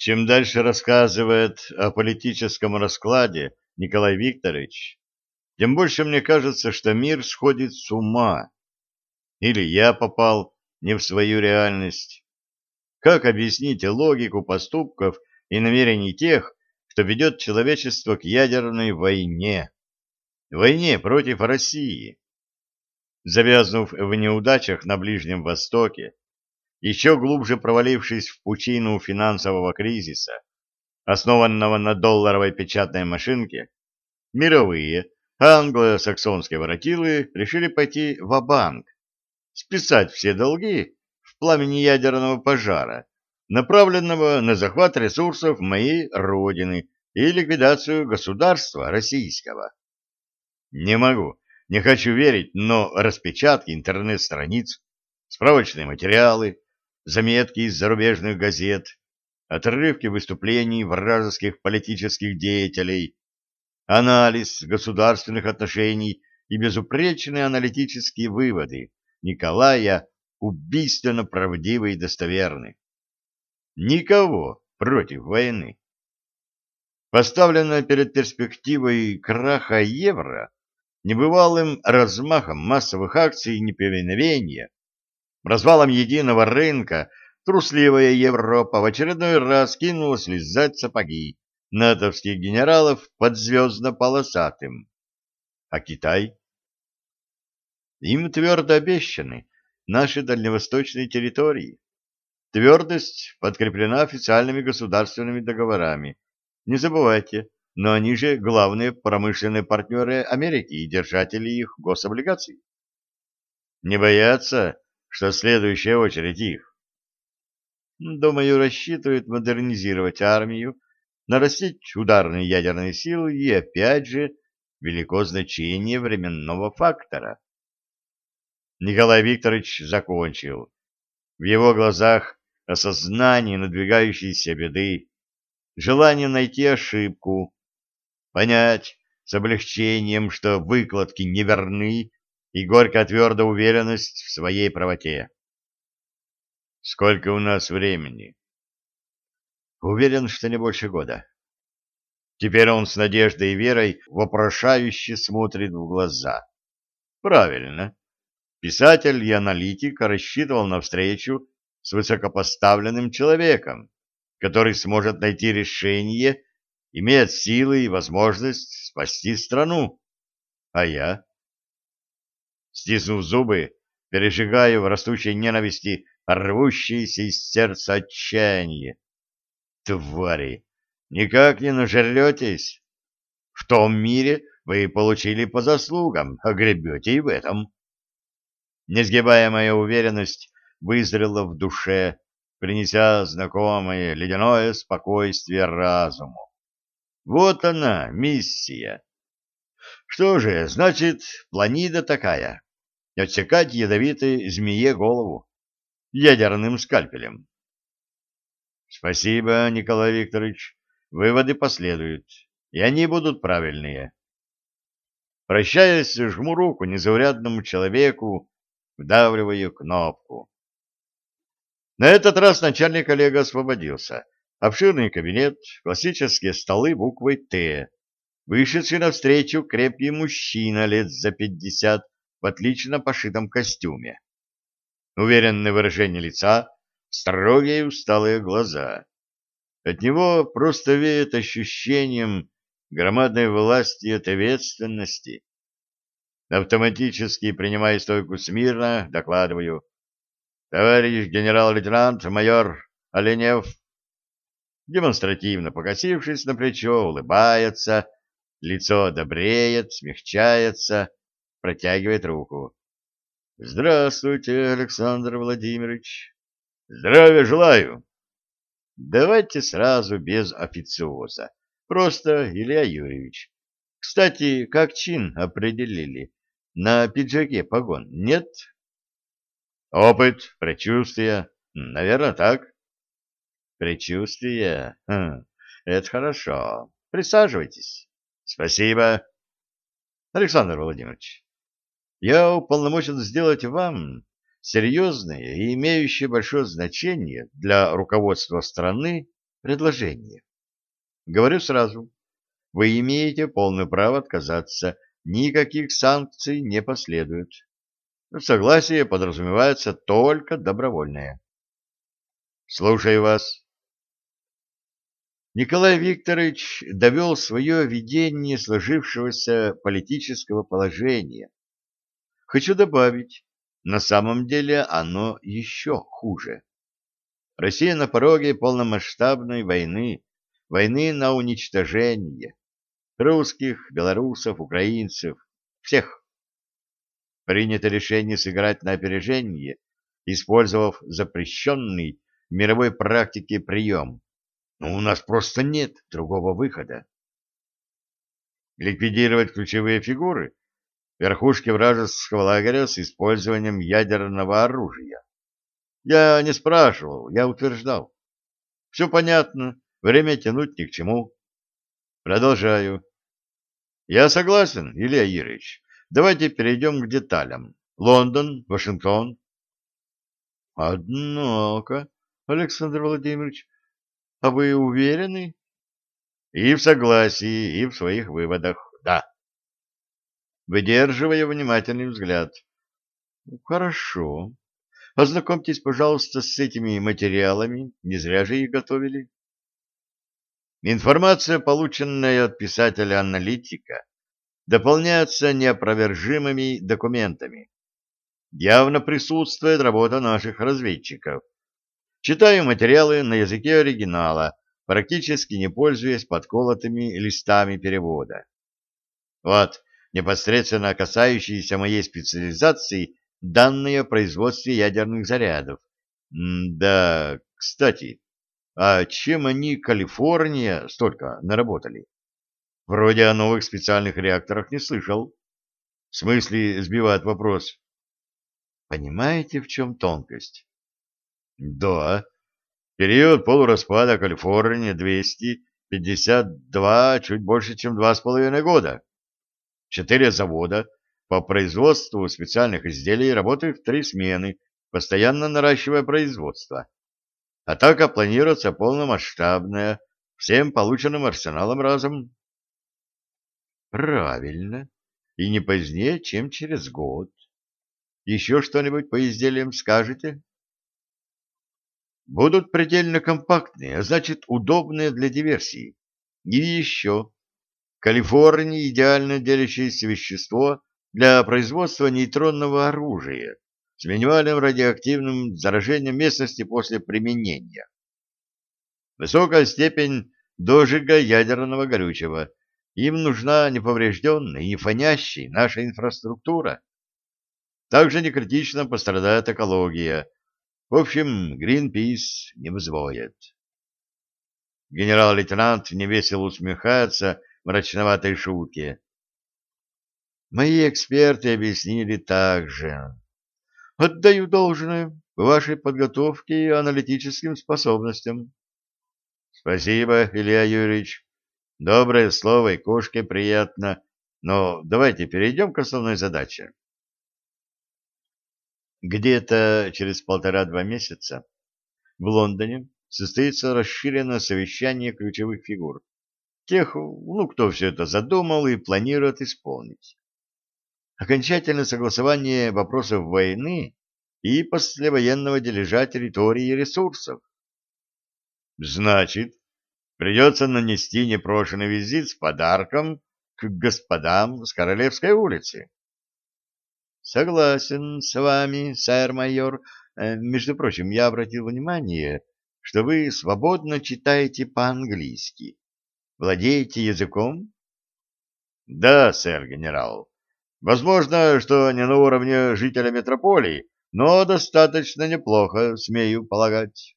Чем дальше рассказывает о политическом раскладе Николай Викторович, тем больше мне кажется, что мир сходит с ума. Или я попал не в свою реальность. Как объяснить логику поступков и намерений тех, кто ведет человечество к ядерной войне? Войне против России. Завязнув в неудачах на Ближнем Востоке, еще глубже провалившись в пучину финансового кризиса, основанного на долларовой печатной машинке, мировые англо-саксонские воротилы решили пойти в банк списать все долги в пламени ядерного пожара, направленного на захват ресурсов моей родины и ликвидацию государства российского. Не могу, не хочу верить, но распечатки интернет-страниц, справочные материалы, заметки из зарубежных газет, отрывки выступлений вражеских политических деятелей, анализ государственных отношений и безупречные аналитические выводы Николая убийственно правдивы и достоверны. Никого против войны. Поставленная перед перспективой краха евро, небывалым размахом массовых акций неповиновения, развалом единого рынка, трусливая Европа в очередной раз кинулась лизать сапоги натовских генералов под звездно-полосатым. А Китай? Им твердо обещаны наши дальневосточные территории. Твердость подкреплена официальными государственными договорами. Не забывайте, но они же главные промышленные партнеры Америки и держатели их гособлигаций. Не боятся, что следующая очередь их. Думаю, рассчитывают модернизировать армию, нарастить ударные ядерные силы и, опять же, велико значение временного фактора. Николай Викторович закончил. В его глазах осознание надвигающейся беды, желание найти ошибку, понять с облегчением, что выкладки неверны, и горькая твердая уверенность в своей правоте. Сколько у нас времени? Уверен, что не больше года. Теперь он с надеждой и верой вопрошающе смотрит в глаза. Правильно. Писатель и аналитик рассчитывал на встречу с высокопоставленным человеком, который сможет найти решение, имеет силы и возможность спасти страну. А я? Стиснув зубы, пережигаю в растущей ненависти рвущееся из сердца отчаяние. Твари, никак не нажретесь. В том мире вы получили по заслугам, а гребете и в этом. Несгибаемая уверенность вызрела в душе, принеся знакомое ледяное спокойствие разуму. Вот она, миссия. Что же, значит, планида такая — отсекать ядовитой змее голову ядерным скальпелем. Спасибо, Николай Викторович. Выводы последуют, и они будут правильные. Прощаясь, жму руку незаурядному человеку, вдавливаю кнопку. На этот раз начальник коллега освободился. Обширный кабинет, классические столы буквой «Т». Вышедший навстречу крепкий мужчина лет за пятьдесят в отлично пошитом костюме. Уверенное выражение лица, строгие усталые глаза. От него просто веет ощущением громадной власти и ответственности. Автоматически принимая стойку смирно, докладываю. Товарищ генерал-лейтенант майор Оленев, демонстративно покосившись на плечо, улыбается, лицо добреет, смягчается, протягивает руку. Здравствуйте, Александр Владимирович. Здравия желаю. Давайте сразу без официоза. Просто Илья Юрьевич. Кстати, как чин определили? На пиджаке погон нет? Опыт, предчувствие. Наверное, так. Предчувствие? Хм, это хорошо. Присаживайтесь. Спасибо. Александр Владимирович, я уполномочен сделать вам серьезное и имеющее большое значение для руководства страны предложение. Говорю сразу, вы имеете полное право отказаться, никаких санкций не последует. Согласие подразумевается только добровольное. Слушаю вас. Николай Викторович довел свое видение сложившегося политического положения. Хочу добавить, на самом деле оно еще хуже. Россия на пороге полномасштабной войны, войны на уничтожение. Русских, белорусов, украинцев, всех. Принято решение сыграть на опережение, использовав запрещенный в мировой практике прием. Но у нас просто нет другого выхода. Ликвидировать ключевые фигуры, верхушки вражеского лагеря с использованием ядерного оружия. Я не спрашивал, я утверждал. Все понятно, время тянуть ни к чему. Продолжаю. Я согласен, Илья Юрьевич. Давайте перейдем к деталям. Лондон, Вашингтон. Однако, Александр Владимирович, а вы уверены? И в согласии, и в своих выводах, да. Выдерживая внимательный взгляд. Хорошо. Ознакомьтесь, пожалуйста, с этими материалами. Не зря же их готовили. Информация, полученная от писателя-аналитика, дополняется неопровержимыми документами. Явно присутствует работа наших разведчиков. Читаю материалы на языке оригинала, практически не пользуясь подколотыми листами перевода. Вот, непосредственно касающиеся моей специализации данные о производстве ядерных зарядов. М да, кстати, а чем они, Калифорния, столько наработали? Вроде о новых специальных реакторах не слышал. В смысле, сбивает вопрос. Понимаете, в чем тонкость? Да. Период полураспада Калифорния 252, чуть больше, чем два с половиной года. Четыре завода по производству специальных изделий работают в три смены, постоянно наращивая производство. Атака планируется полномасштабная, всем полученным арсеналом разом. Правильно. И не позднее, чем через год. Еще что-нибудь по изделиям скажете? Будут предельно компактные, а значит удобные для диверсии. И еще. Калифорния идеально делящееся вещество для производства нейтронного оружия с минимальным радиоактивным заражением местности после применения. Высокая степень дожига ядерного горючего. Им нужна неповрежденная и не фонящая наша инфраструктура. Также не критично пострадает экология. В общем, Гринпис не взвоет. Генерал-лейтенант невесело усмехается мрачноватой шутке. Мои эксперты объяснили так же. Отдаю должное вашей подготовке и аналитическим способностям. Спасибо, Илья Юрьевич. Доброе слово и кошке приятно. Но давайте перейдем к основной задаче. Где-то через полтора-два месяца в Лондоне состоится расширенное совещание ключевых фигур. Тех, ну, кто все это задумал и планирует исполнить окончательное согласование вопросов войны и послевоенного дележа территорий и ресурсов. Значит, придется нанести непрошенный визит с подарком к господам с Королевской улицы. Согласен с вами, сэр-майор. Э, между прочим, я обратил внимание, что вы свободно читаете по-английски. Владеете языком? Да, сэр-генерал. Возможно, что не на уровне жителя метрополии, но достаточно неплохо, смею полагать.